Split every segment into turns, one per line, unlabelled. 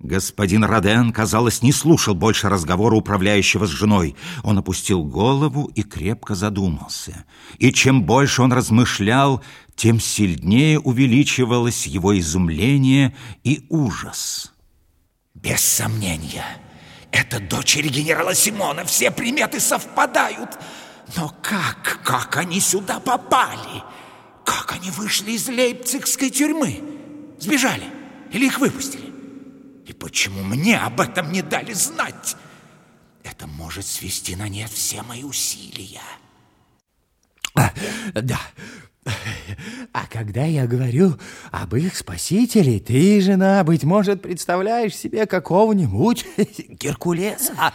Господин Роден, казалось, не слушал больше разговора управляющего с женой. Он опустил голову и крепко задумался. И чем больше он размышлял, тем сильнее увеличивалось его изумление и ужас.
Без сомнения, это дочери генерала Симона. Все приметы совпадают. Но как, как они сюда попали? Как они вышли из лейпцигской тюрьмы? Сбежали или их выпустили? И почему мне об этом не дали знать? Это может свести на нет все мои усилия.
Да, а когда я говорю об их спасителе, ты, жена, быть может, представляешь себе какого-нибудь Геркулеса.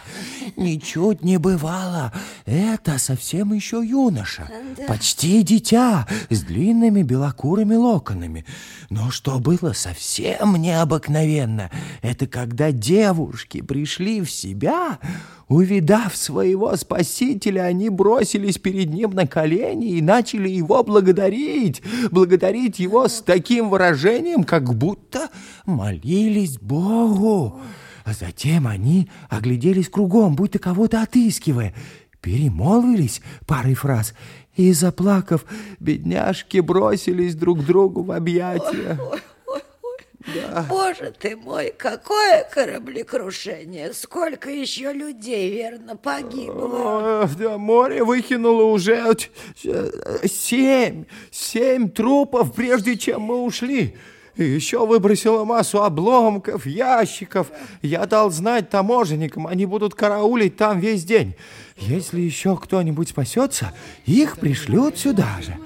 Ничуть не бывало. Это совсем еще юноша, да. почти дитя, с длинными белокурыми локонами. Но что было совсем необыкновенно, это когда девушки пришли в себя, Увидав своего спасителя, они бросились перед ним на колени и начали его благодарить, благодарить его с таким выражением, как будто молились Богу. А затем они огляделись кругом, будто кого-то отыскивая, перемолвились парой фраз и, заплакав, бедняжки бросились друг другу в объятия.
Да. Боже ты мой, какое кораблекрушение! Сколько еще людей, верно, погибло?
Да, море выкинуло уже семь, семь трупов, прежде чем мы ушли. И еще выбросила массу обломков, ящиков. Я дал знать таможенникам, они будут караулить там весь день. Если еще кто-нибудь спасется, их пришлют сюда же.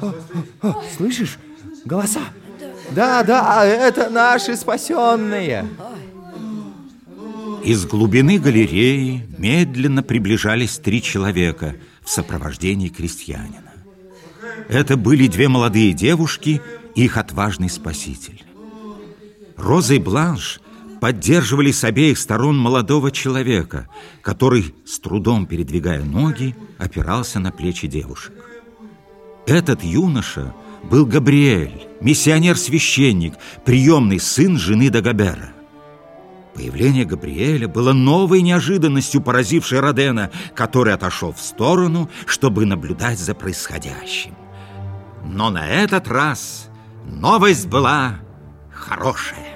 О, о, о, слышишь? Голоса. Да, да, это наши спасенные.
Из глубины галереи медленно приближались три человека в сопровождении крестьянина. Это были две молодые девушки и их отважный спаситель. Роза и Бланш поддерживали с обеих сторон молодого человека, который, с трудом передвигая ноги, опирался на плечи девушек. Этот юноша был Габриэль, миссионер-священник, приемный сын жены Дагобера. Появление Габриэля было новой неожиданностью, поразившей Родена, который отошел в сторону, чтобы наблюдать за происходящим. Но на этот раз новость была хорошая.